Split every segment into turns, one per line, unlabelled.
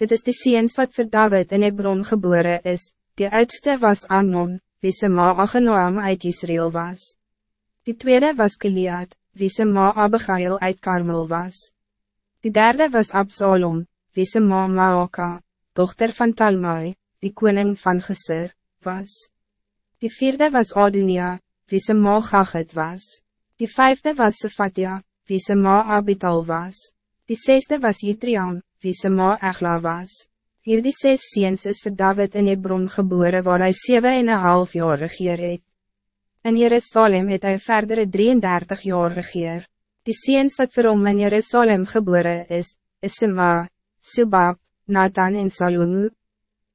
dit is die seens wat voor David in Hebron geboren is, die oudste was Amnon, wie se ma Achenoam uit Israël was. Die tweede was Gilead, wie se ma Abigail uit Karmel was. Die derde was Absalom, wie se ma Maoka, dochter van Talmai, die koning van Geser, was. Die vierde was Adunia, wie se ma Gachet was. Die vijfde was Sefatia, wie se ma Abital was. Die zesde was Jitriam, wie se ma Egla was. Hier die zes ziens is voor David in Hebron geboren waar hij zeven en een half jaar regeer het. In Jerusalem het hy verdere 33 jaar regeer. Die ziens wat vir hom in Jerusalem geboren is, is Sema, Subab, Nathan en Salomo.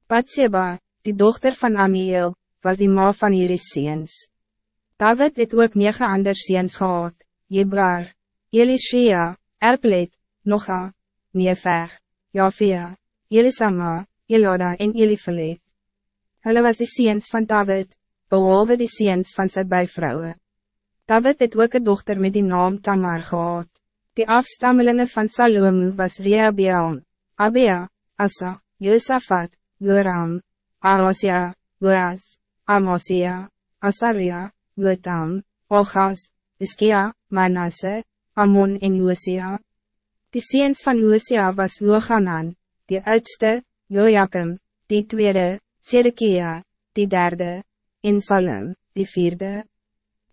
Batseba, die dochter van Amiel, was die ma van hierdie ziens. David het ook negen ander ziens gehad, Jebrar, Elishia, Erplet, Noga, Neefeg, Jafia, Elisama, Eloda en Elifelet. Hulle was de ziens van David, behalve de ziens van sy bijvrouwen. David het ook een dochter met die naam Tamar gehad. Die afstammelingen van Salomo was Rehabeam, Abia, Asa, Josaphat, Joram, Arosia, Boaz, Amosia, Asaria, Jotam, Olgas, Iskia, Manasse, Amon en Josia. Die seens van Josia was Johanan, die oudste, Joachim, die tweede, Sedekia, die derde, en Salem, die vierde.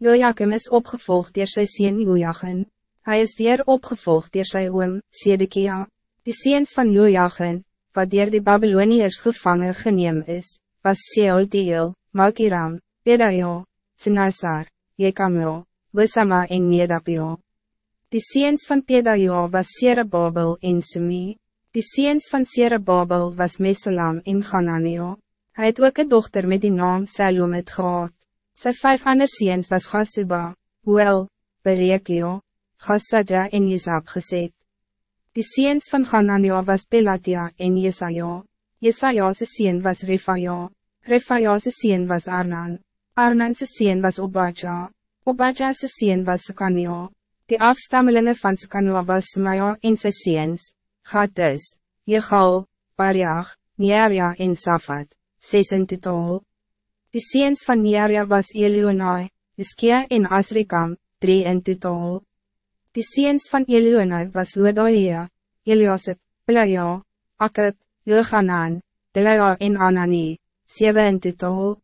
Joachim is opgevolgd door sy sien Joachim. Hij is weer opgevolgd door sy oom, Sedekia. Die seens van Joachim, wat dier die Babyloniërs gevangen geneem is, was Seoltiel, Malkiram, Pedaio, Sinasar, Jekamio, Wissama en Nedapio. Die seens van Pedaio was Serebabel en Semi. Die seens van Serebabel was Meselam en Gananio. Hij het ook een dochter met die naam Salomit gehad. Sy vijf ander seens was Gasuba, Huel, Berekio, Gasadja en Isab gezet. Die seens van Gananio was Pelatia en Jesaja. Jesaja's seen was Refaja. Refaja's seen was Arnan. Arnan's seen was Obadja. Obadja's seen was Sukanio. Die afstammelingen van Sukanio was Sumaya en sy seens. Gatus, Jegal, Pariach, Nearia en Safat, ses in totaal. Die seens van Nearia was Elionai, Iskia en Asrikam, drie in totaal. Die seens van Elionai was Lodaia, Eliasip, Pelaja, Akib, Jochanan, Delaya en Anani, zeven in totaal.